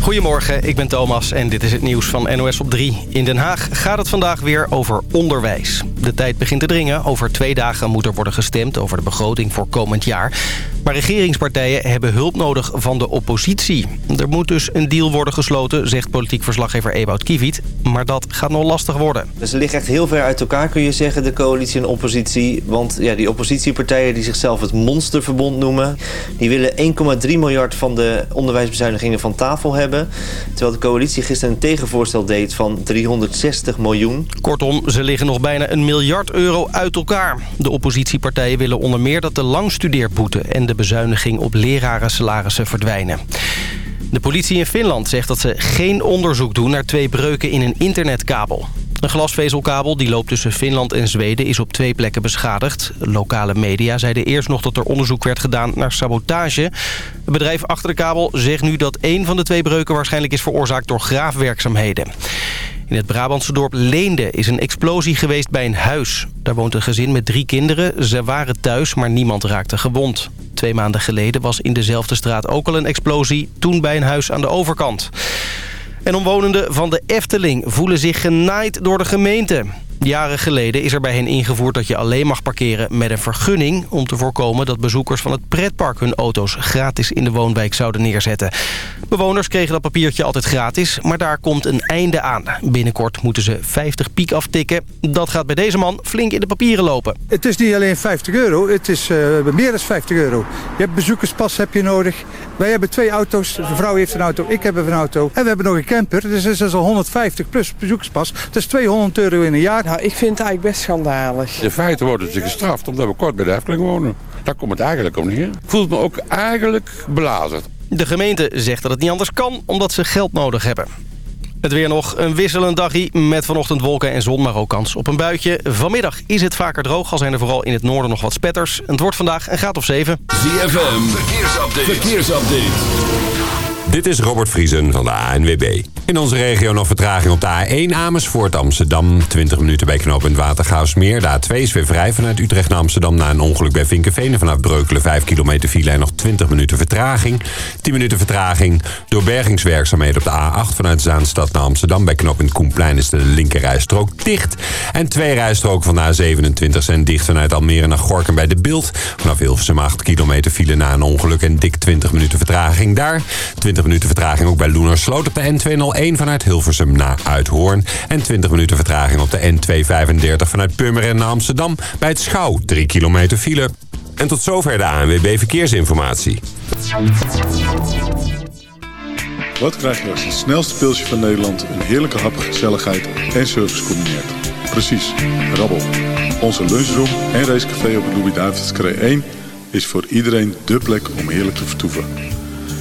Goedemorgen, ik ben Thomas en dit is het nieuws van NOS op 3. In Den Haag gaat het vandaag weer over onderwijs. De tijd begint te dringen. Over twee dagen moet er worden gestemd over de begroting voor komend jaar. Maar regeringspartijen hebben hulp nodig van de oppositie. Er moet dus een deal worden gesloten, zegt politiek verslaggever Ewout Kiviet. Maar dat gaat nog lastig worden. Ze liggen echt heel ver uit elkaar, kun je zeggen, de coalitie en oppositie. Want ja, die oppositiepartijen die zichzelf het monsterverbond noemen... die willen 1,3 miljard van de onderwijsbezuinigingen van tafel hebben. Terwijl de coalitie gisteren een tegenvoorstel deed van 360 miljoen. Kortom, ze liggen nog bijna een miljard euro uit elkaar. De oppositiepartijen willen onder meer dat de langstudeerboete... en de bezuiniging op lerarensalarissen verdwijnen. De politie in Finland zegt dat ze geen onderzoek doen naar twee breuken in een internetkabel. Een glasvezelkabel die loopt tussen Finland en Zweden is op twee plekken beschadigd. Lokale media zeiden eerst nog dat er onderzoek werd gedaan naar sabotage. Het bedrijf achter de kabel zegt nu dat één van de twee breuken waarschijnlijk is veroorzaakt door graafwerkzaamheden. In het Brabantse dorp Leende is een explosie geweest bij een huis. Daar woont een gezin met drie kinderen. Ze waren thuis, maar niemand raakte gewond. Twee maanden geleden was in dezelfde straat ook al een explosie. Toen bij een huis aan de overkant. En omwonenden van de Efteling voelen zich genaaid door de gemeente. Jaren geleden is er bij hen ingevoerd dat je alleen mag parkeren met een vergunning... om te voorkomen dat bezoekers van het pretpark hun auto's gratis in de woonwijk zouden neerzetten. Bewoners kregen dat papiertje altijd gratis, maar daar komt een einde aan. Binnenkort moeten ze 50 piek aftikken. Dat gaat bij deze man flink in de papieren lopen. Het is niet alleen 50 euro, het is uh, meer dan 50 euro. Je hebt bezoekerspas heb je nodig. Wij hebben twee auto's, de vrouw heeft een auto, ik heb een auto. En we hebben nog een camper, dus dat is al 150 plus bezoekerspas. Dat is 200 euro in een jaar. Nou, ik vind het eigenlijk best schandalig. In feite worden ze gestraft omdat we kort bij de Efteling wonen. Daar komt het eigenlijk om neer. Voelt me ook eigenlijk belazerd. De gemeente zegt dat het niet anders kan, omdat ze geld nodig hebben. Het weer nog een wisselend dagje met vanochtend wolken en zon, maar ook kans op een buitje. Vanmiddag is het vaker droog, al zijn er vooral in het noorden nog wat spetters. Het wordt vandaag een graad of 7. ZFM, verkeersupdate. verkeersupdate. Dit is Robert Vriesen van de ANWB. In onze regio nog vertraging op de A1 Amersfoort Amsterdam. 20 minuten bij knooppunt Watergaasmeer. De A2 is weer vrij vanuit Utrecht naar Amsterdam... na een ongeluk bij Vinkenveen. Vanaf Breukelen 5 kilometer file en nog 20 minuten vertraging. 10 minuten vertraging door bergingswerkzaamheden op de A8... vanuit Zaanstad naar Amsterdam. Bij knooppunt Koenplein is de linkerrijstrook dicht. En twee rijstroken van de A27 zijn dicht vanuit Almere naar Gorkum bij de Beeld. Vanaf Hilversum 8 kilometer file na een ongeluk... en dik 20 minuten vertraging daar. 20 20 minuten vertraging ook bij Loenersloot op de N201 vanuit Hilversum naar Uithoorn. En 20 minuten vertraging op de N235 vanuit Purmerend naar Amsterdam bij het Schouw. 3 kilometer file. En tot zover de ANWB Verkeersinformatie. Wat krijg je als het snelste pilsje van Nederland... een heerlijke hap, gezelligheid en service combineert? Precies, rabbel. Onze lunchroom en racecafé op de Louis-David's 1... is voor iedereen dé plek om heerlijk te vertoeven.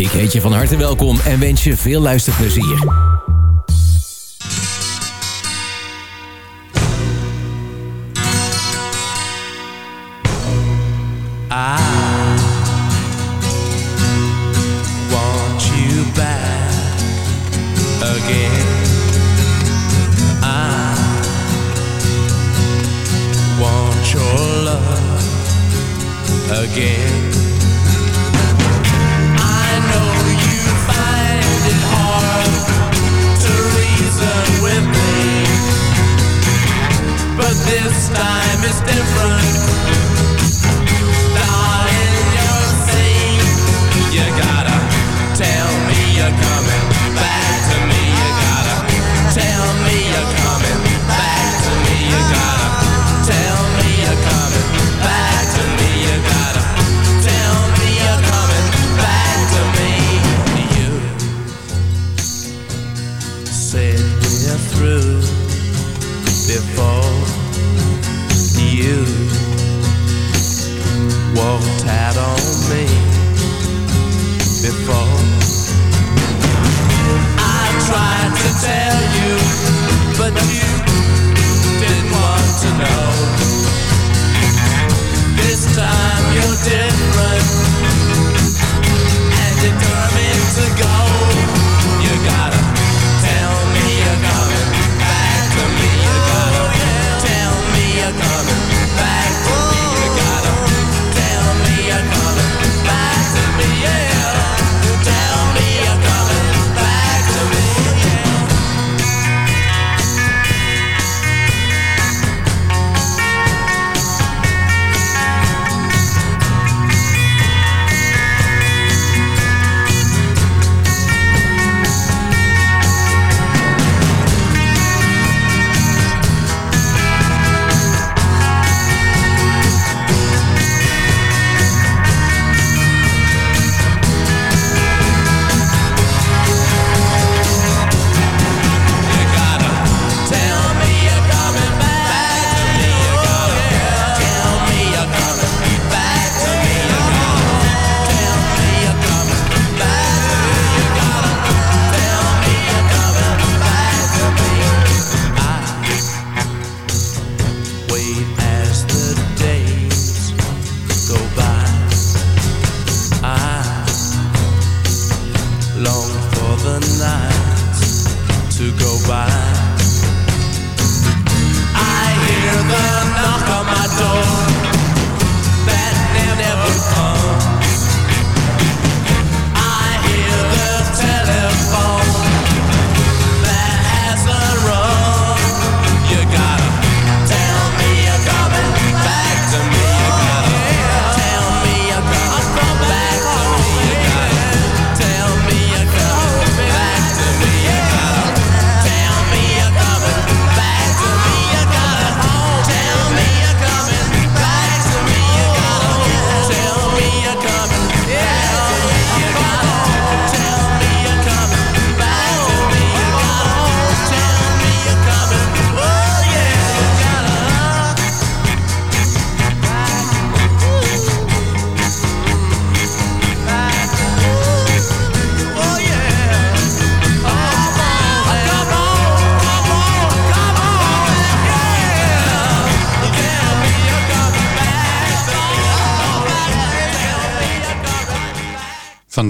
Ik heet je van harte welkom en wens je veel luisterplezier. again. Time it's different.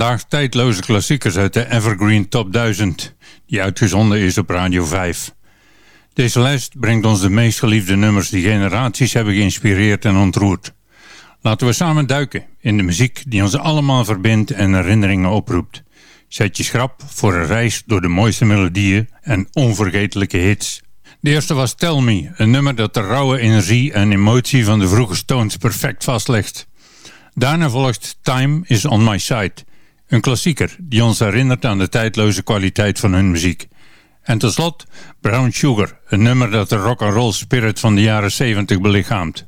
vandaag tijdloze klassiekers uit de Evergreen Top 1000, die uitgezonden is op Radio 5. Deze lijst brengt ons de meest geliefde nummers die generaties hebben geïnspireerd en ontroerd. Laten we samen duiken in de muziek die ons allemaal verbindt en herinneringen oproept. Zet je schrap voor een reis door de mooiste melodieën en onvergetelijke hits. De eerste was Tell Me, een nummer dat de rauwe energie en emotie van de vroege Stones perfect vastlegt. Daarna volgt Time is on My Side, een klassieker die ons herinnert aan de tijdloze kwaliteit van hun muziek. En tenslotte Brown Sugar, een nummer dat de rock and roll spirit van de jaren 70 belichaamt.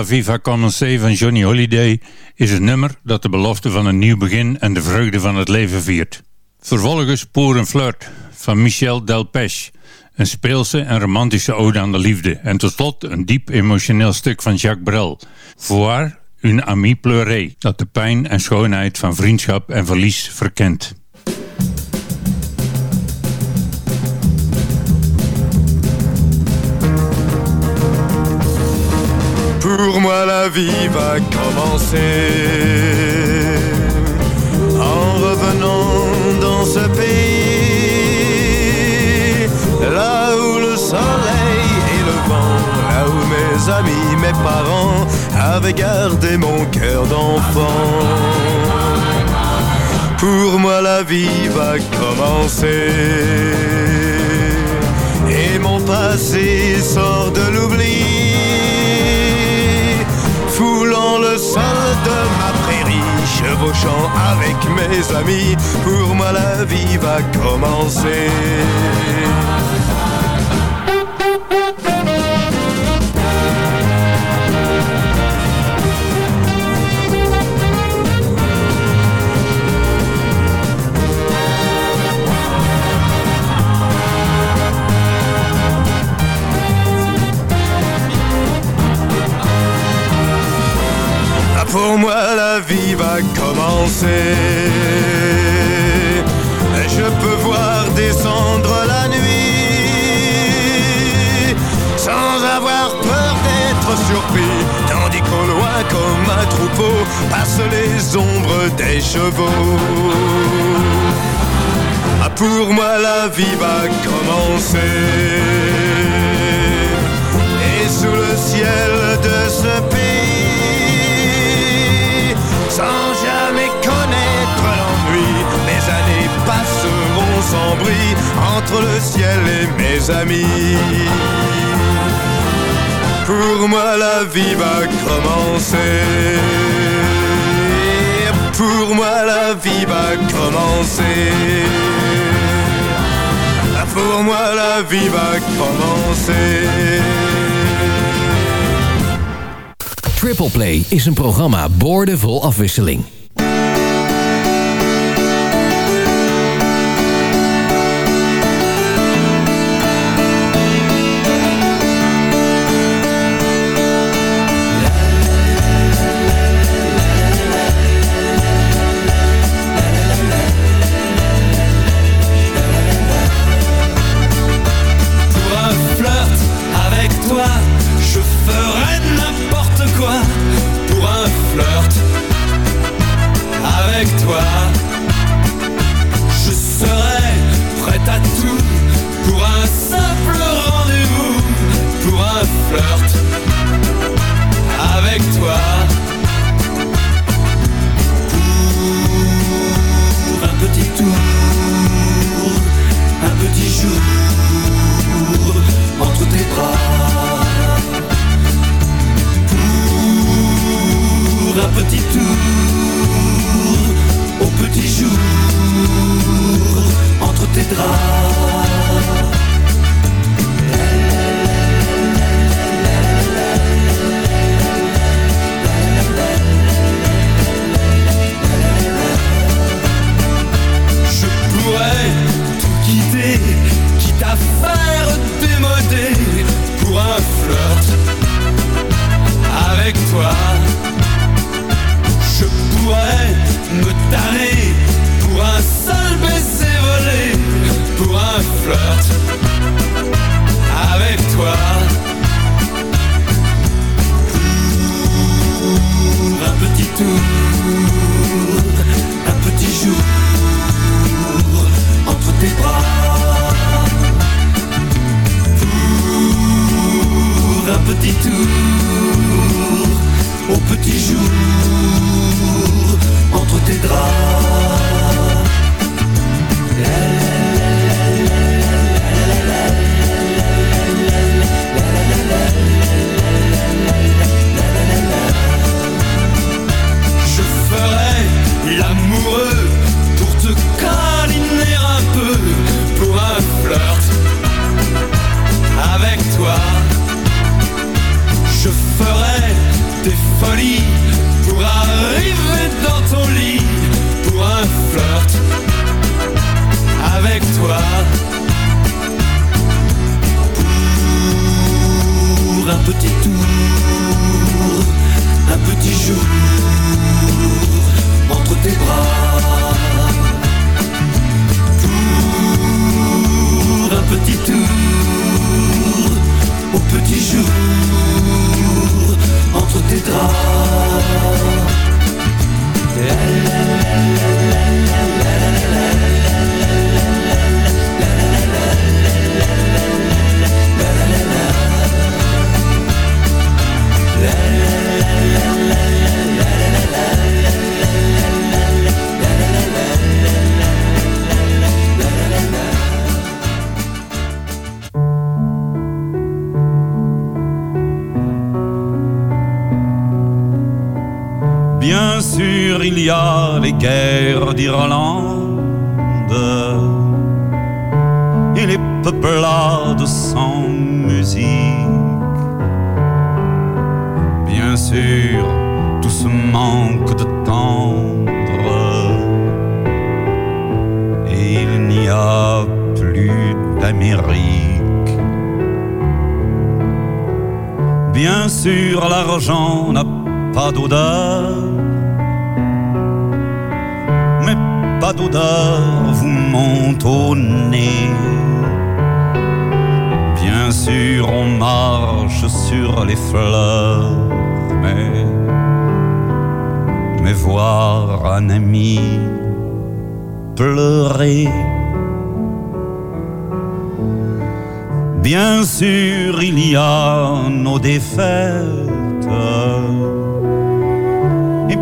La Vie va commencer van Johnny Holiday is een nummer dat de belofte van een nieuw begin en de vreugde van het leven viert. Vervolgens Pour un flirt van Michel Delpech, een speelse en romantische ode aan de liefde. En tot slot een diep emotioneel stuk van Jacques Brel, Voir une amie pleurée, dat de pijn en schoonheid van vriendschap en verlies verkent. Moi la vie va commencer. En revenant dans ce pays là où le soleil et le vent, là où mes amis, mes parents avaient gardé mon cœur d'enfant. Pour moi la vie va commencer. Et mon passé sort de l'oubli sol de ma prairie, chevauchant avec mes amis, pour moi la vie va commencer. Pour moi la vie va commencer. Je peux voir descendre la nuit Sans avoir peur d'être surpris. Tandis qu'au loin comme un troupeau Passent les ombres des chevaux. Ah, Pour moi la vie va commencer. Et sous le ciel de ce pays passeront sans bruit entre le ciel et mes amis. Pour moi la vie va commencer. Pour moi la vie va commencer. Pour moi la vie va commencer. Triple Play is een programma boordevol afwisseling. Avec toi.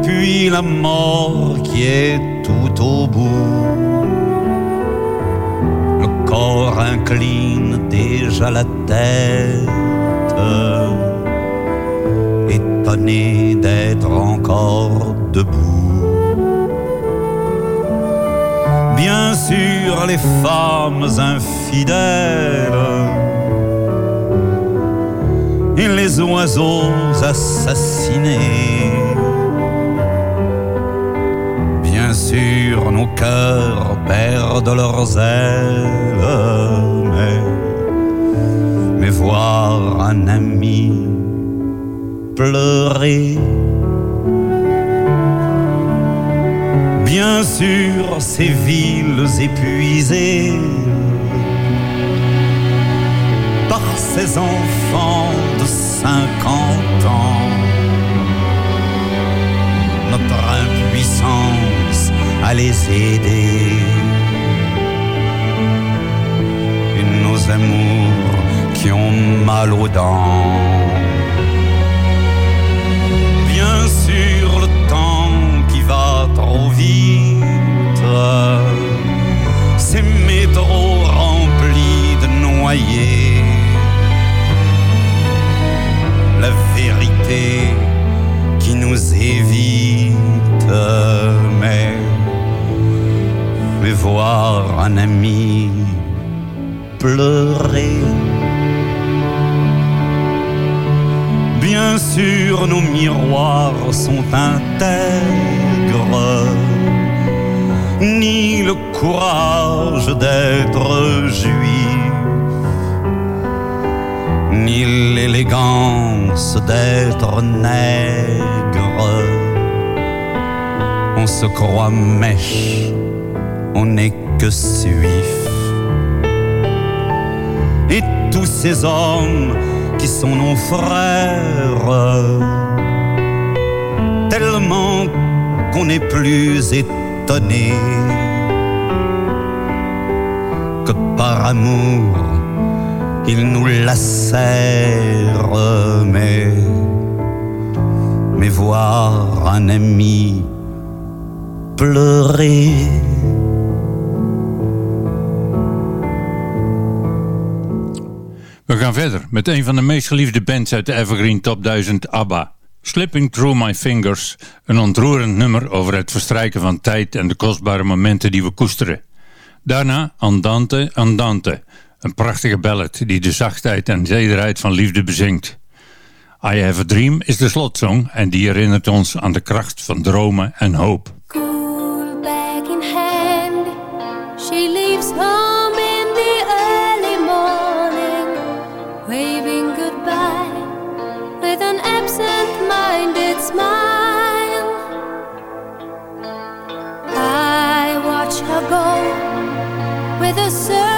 Puis la mort qui est tout au bout. Le corps incline déjà la tête, étonné d'être encore debout. Bien sûr, les femmes infidèles et les oiseaux assassinés. Nos cœurs perdent leurs ailes, mais, mais voir un ami pleurer. Bien sûr, ces villes épuisées par ces enfants de 50 ans. Notre impuissance à les aider. Et nos amours qui ont mal aux dents. Bien sûr, le temps qui va trop vite. Ces métros remplis de noyés. La vérité qui nous évite. Voir un ami pleurer. Bien sûr, nos miroirs sont intègres, ni le courage d'être juif, ni l'élégance d'être nègre. On se croit mèche, on n'est que suif. Et tous ces hommes qui sont nos frères. Tellement qu'on n'est plus étonné que par amour ils nous lacèrent. Mais, mais voir un ami pleurer. We gaan verder met een van de meest geliefde bands uit de Evergreen Top 1000, ABBA. Slipping Through My Fingers, een ontroerend nummer over het verstrijken van tijd en de kostbare momenten die we koesteren. Daarna Andante, Andante, een prachtige ballad die de zachtheid en zederheid van liefde bezingt. I Have a Dream is de slotsong en die herinnert ons aan de kracht van dromen en hoop. In hand, she leaves home the sun.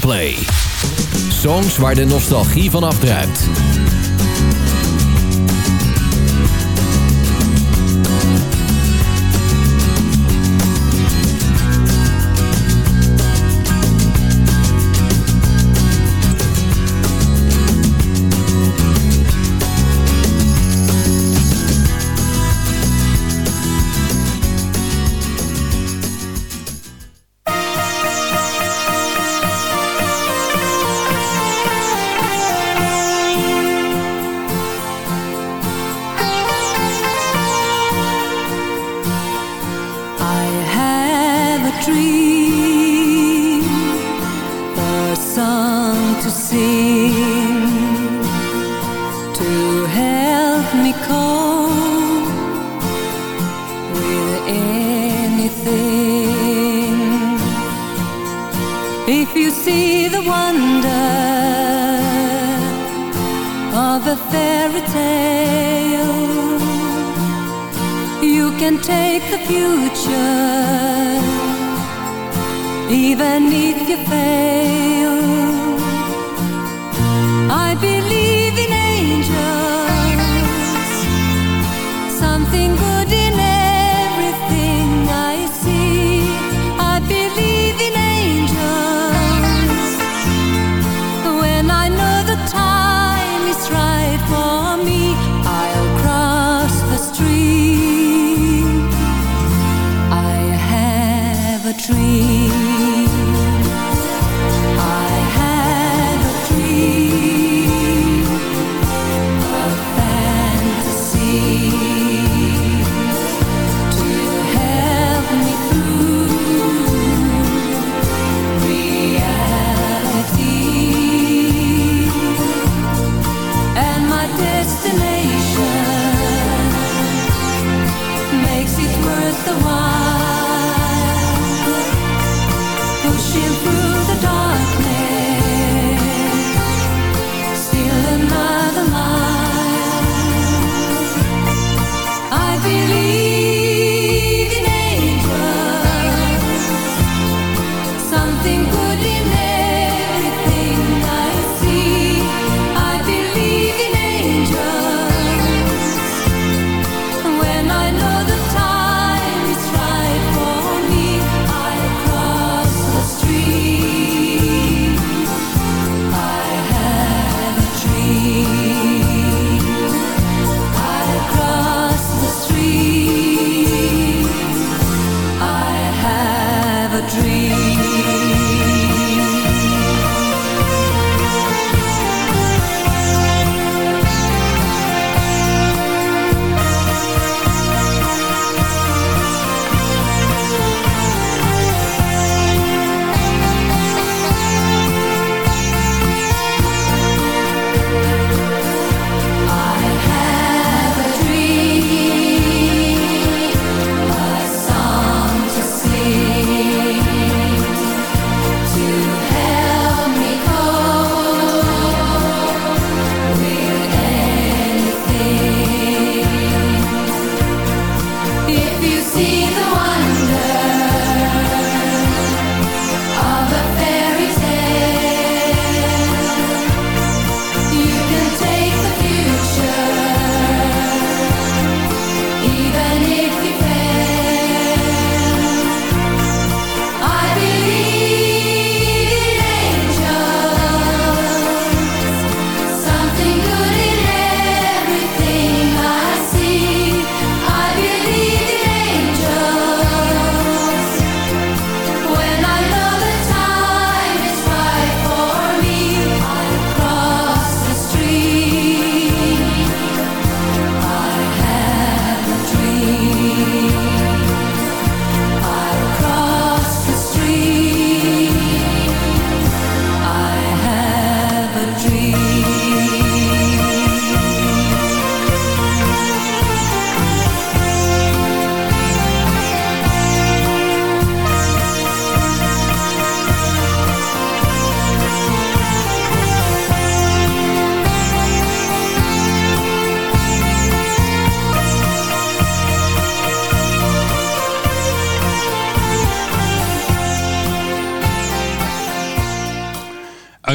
Play. Songs waar de nostalgie van afdruipt. a dream.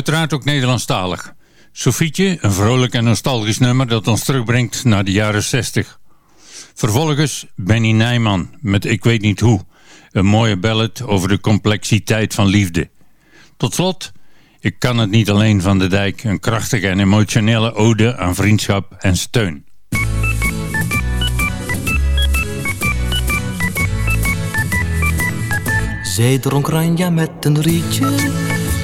Uiteraard ook Nederlandstalig. Sofietje, een vrolijk en nostalgisch nummer dat ons terugbrengt naar de jaren 60. Vervolgens Benny Nijman met Ik weet niet hoe. Een mooie ballad over de complexiteit van liefde. Tot slot, Ik kan het niet alleen van de dijk. Een krachtige en emotionele ode aan vriendschap en steun. Zij dronk ranja met een rietje,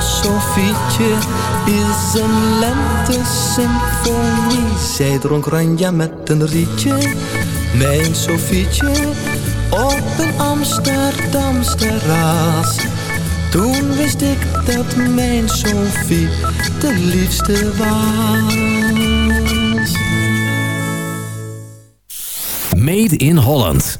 als Sofietje is een lente-symfonie. Zij dronk ranja met een rietje, mijn Sofietje, op een Amsterdams terras. Toen wist ik dat mijn Sofie de liefste was. Made in Holland.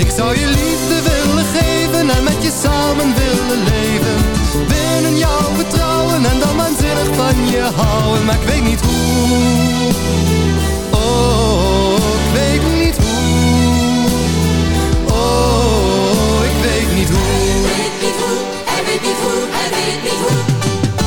Ik zou je liefde willen geven en met je samen willen leven. Binnen jouw vertrouwen en dan waanzinnig van je houden, maar ik weet niet hoe. Oh, ik weet niet hoe. Oh, ik weet niet hoe. Hij weet niet hoe, hij weet niet hoe,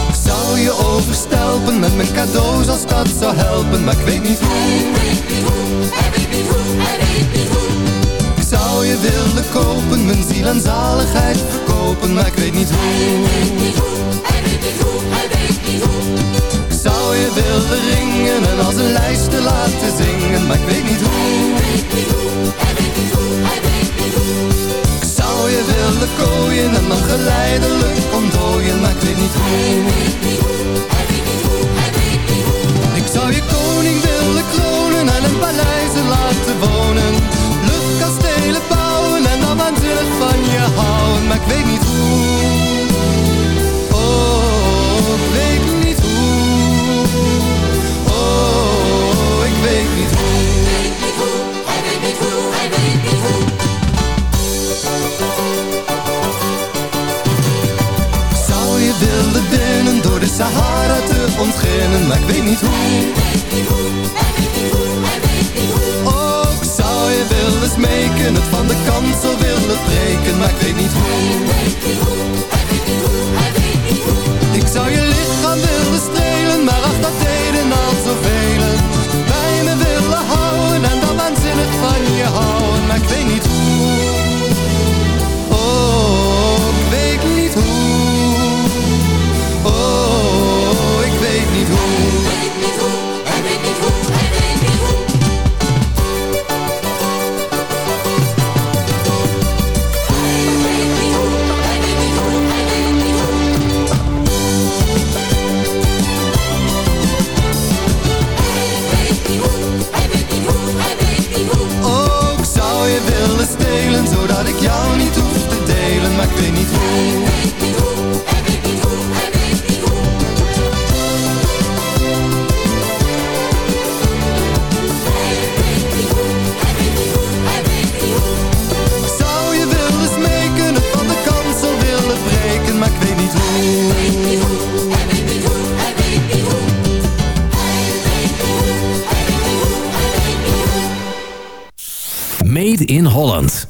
Ik zou je overstelpen met mijn cadeaus als dat zou helpen, maar ik weet niet hoe. Hij weet niet hoe, weet niet hoe, weet niet hoe. Zou je willen kopen, mijn ziel en zaligheid verkopen, maar ik weet niet hoe. Hij weet niet hoe, hij weet niet hoe, hij weet niet hoe. Ik zou je willen ringen en als een lijst te laten zingen, maar ik weet in Holland.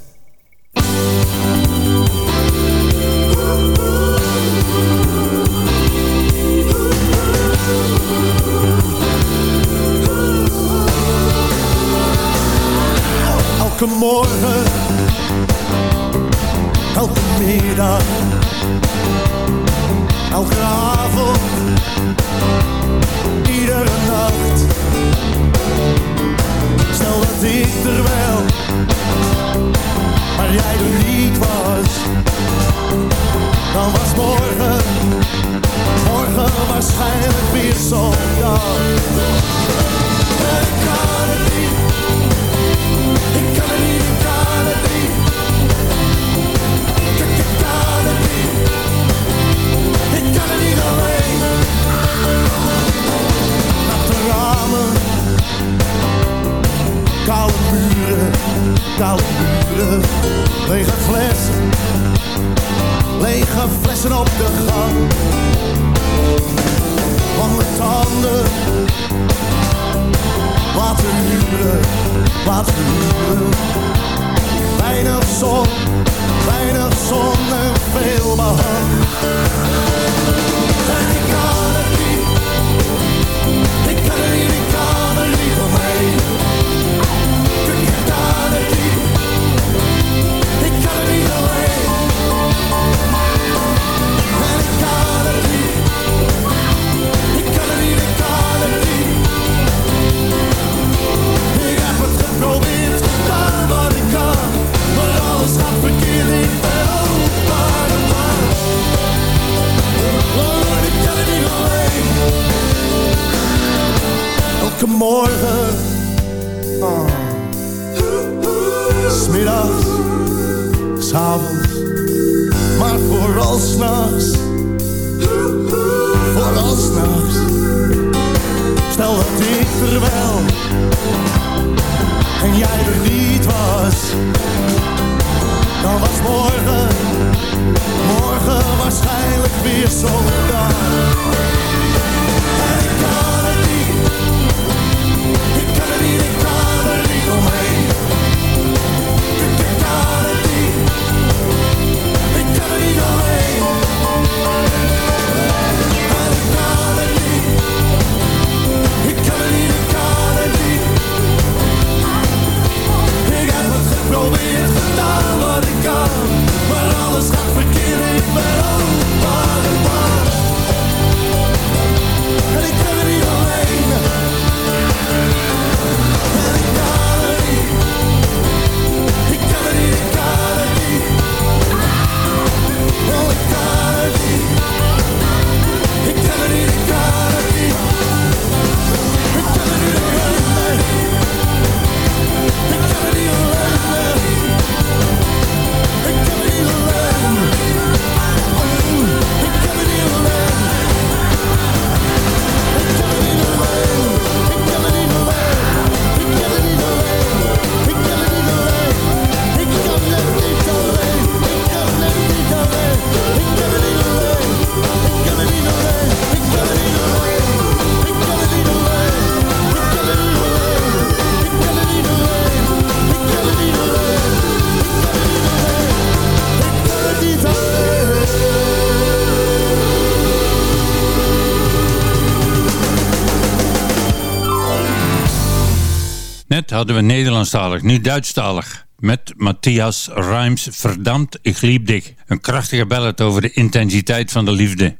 Net hadden we Nederlandstalig, nu Duitsstalig. Met Matthias Reims Verdammt, ik liep dik. Een krachtige ballad over de intensiteit van de liefde.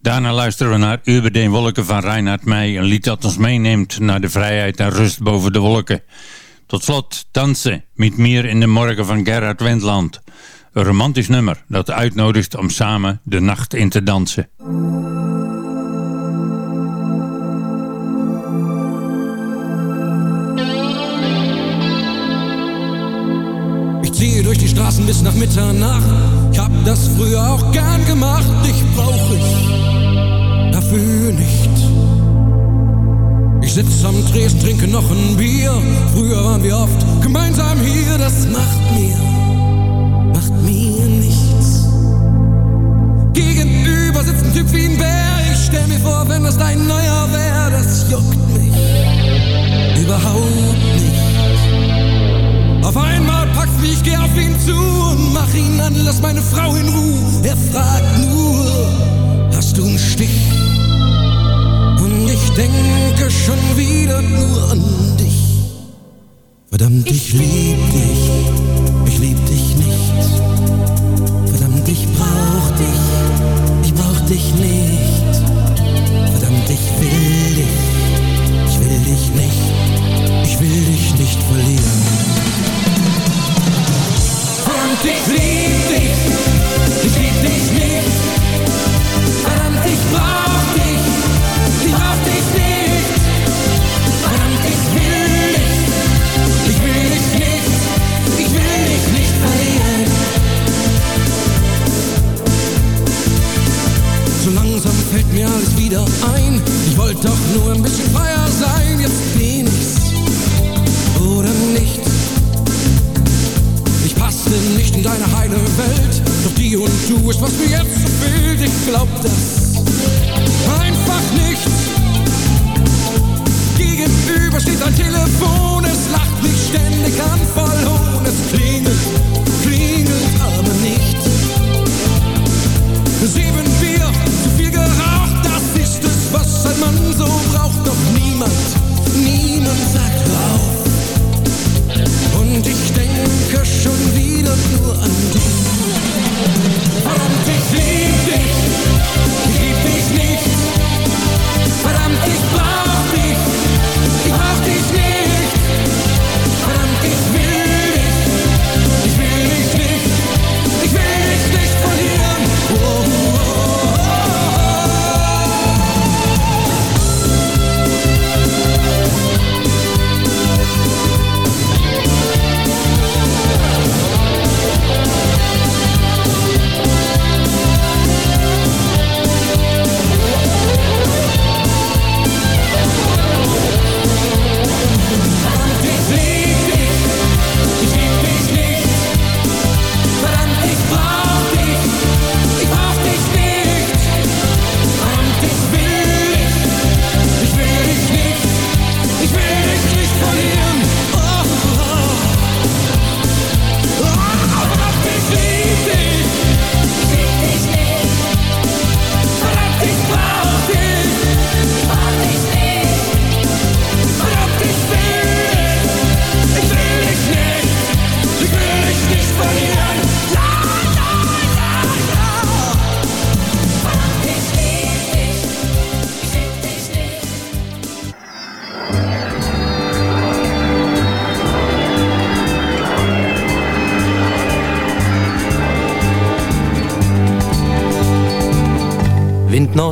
Daarna luisteren we naar Über Wolken van Reinhard Meij. Een lied dat ons meeneemt naar de vrijheid en rust boven de wolken. Tot slot Dansen, met meer in de morgen van Gerhard Wendland. Een romantisch nummer dat uitnodigt om samen de nacht in te dansen. Ziehe durch die Straßen bis nach Mitternacht. Ich hab das früher auch gern gemacht. Dich brauch ich dafür nicht. Ich sitz am Tresen, trinke noch ein Bier. Früher waren wir oft gemeinsam hier. Das macht mir, macht mir nichts. Gegenüber sitzt ein Typ wie ein Bär. Ich stell mir vor, wenn das dein neuer wär, das juckt mich überhaupt nicht. Auf einmal packt's mich, ich geh auf ihn zu und mach ihn an, lass meine Frau in Ruhe. Er fragt nur, hast du einen Stich? Und ich denke schon wieder nur an dich. Verdammt, ich lieb dich, ich lieb dich nicht. Verdammt, ich brauch dich, ich brauch dich nicht. Verdammt, ich will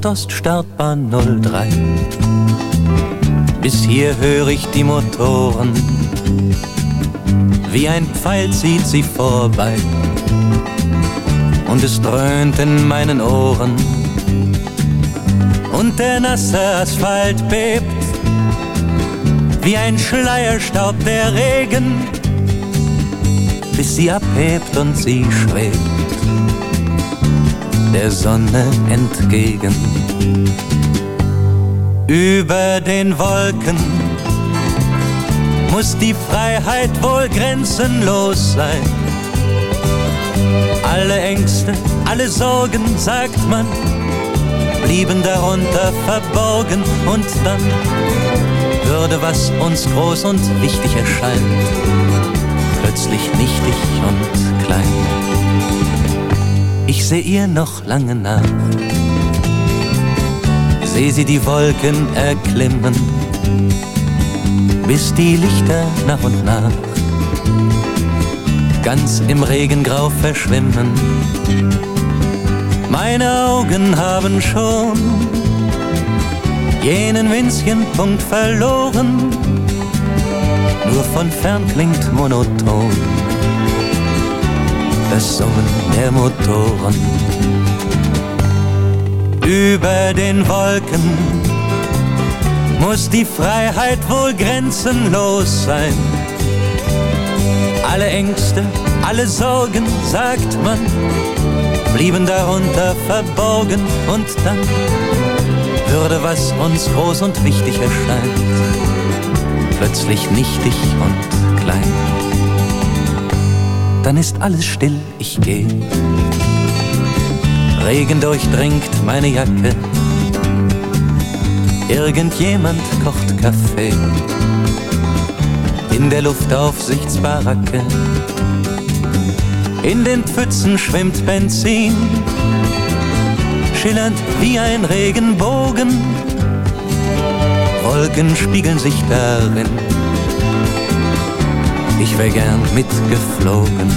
Wind Nordost, Startbahn 03. Bis hier höre ich die Motoren. Wie ein Pfeil zieht sie vorbei. Und es dröhnt in meinen Ohren. Und der nasse Asphalt bebt. Wie ein Schleierstaub der Regen. Bis sie abhebt und sie schwebt der Sonne entgegen. Über den Wolken muss die Freiheit wohl grenzenlos sein. Alle Ängste, alle Sorgen, sagt man, blieben darunter verborgen und dann würde, was uns groß und wichtig erscheint, plötzlich nichtig und klein. Ich seh ihr noch lange nach, seh sie die Wolken erklimmen, bis die Lichter nach und nach ganz im Regengrau verschwimmen. Meine Augen haben schon jenen winzigen Punkt verloren, nur von fern klingt monoton das Summen der Motoren. Über den Wolken muss die Freiheit wohl grenzenlos sein. Alle Ängste, alle Sorgen, sagt man, blieben darunter verborgen und dann würde, was uns groß und wichtig erscheint, plötzlich nichtig und klein. Dann ist alles still, ich geh. Regen durchdringt meine Jacke. Irgendjemand kocht Kaffee. In der Luftaufsichtsbaracke. In den Pfützen schwimmt Benzin, schillernd wie ein Regenbogen. Wolken spiegeln sich darin. Ich wär gern mitgeflogen.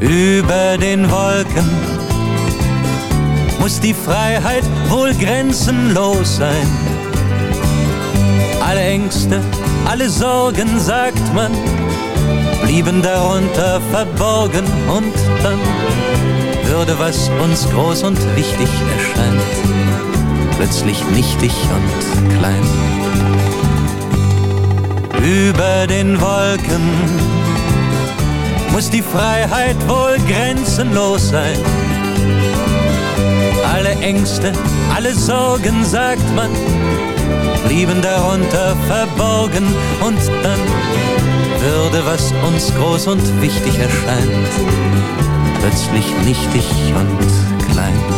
Über den Wolken muss die Freiheit wohl grenzenlos sein. Alle Ängste, alle Sorgen, sagt man, blieben darunter verborgen und dann würde, was uns groß und wichtig erscheint, plötzlich nichtig und klein. Über den Wolken muss die Freiheit wohl grenzenlos sein. Alle Ängste, alle Sorgen, sagt man, blieben darunter verborgen und dann würde, was uns groß und wichtig erscheint, plötzlich nichtig und klein.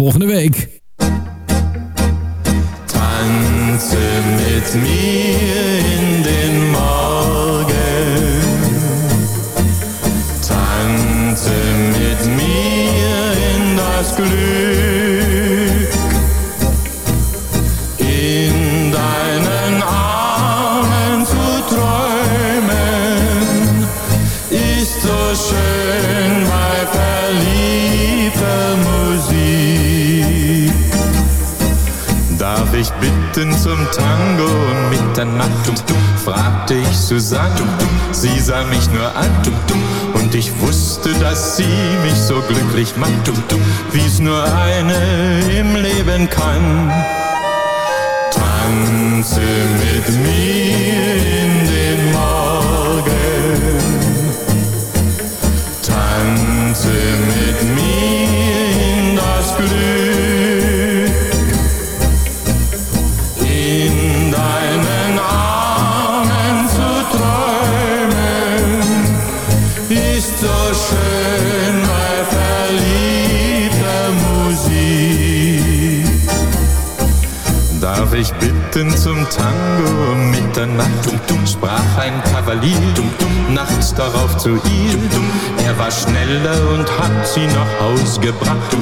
Volgende week. Tanze mit mir Susanne. Sie sah mich nur an. Und ich wusste, dass sie mich so glücklich macht, wie es nur eine im Leben kann. Tanze mit mir Darf ich bitten zum Tango um Mitternacht? sprach ein Kavalier nachts darauf zu ihr. Er war schneller und hat sie nach Haus gebracht.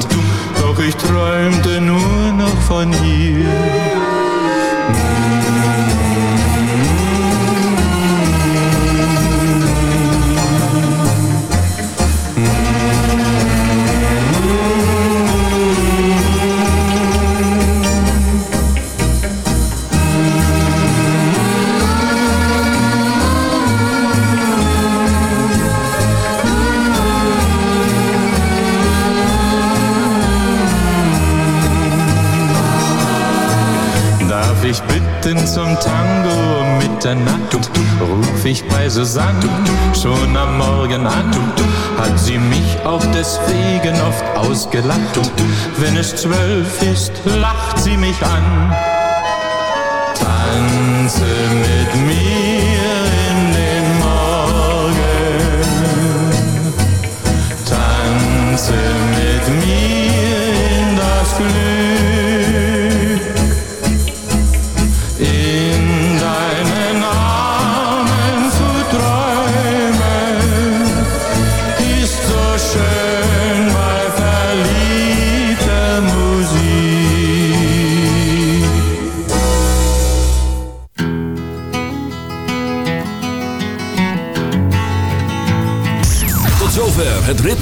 Doch ich träumte nur noch von ihr. Bei Susanne schon am Morgen an. Hat sie mich auch deswegen oft ausgelacht. Wenn es zwölf ist, lacht sie mich an. Tanze mit mir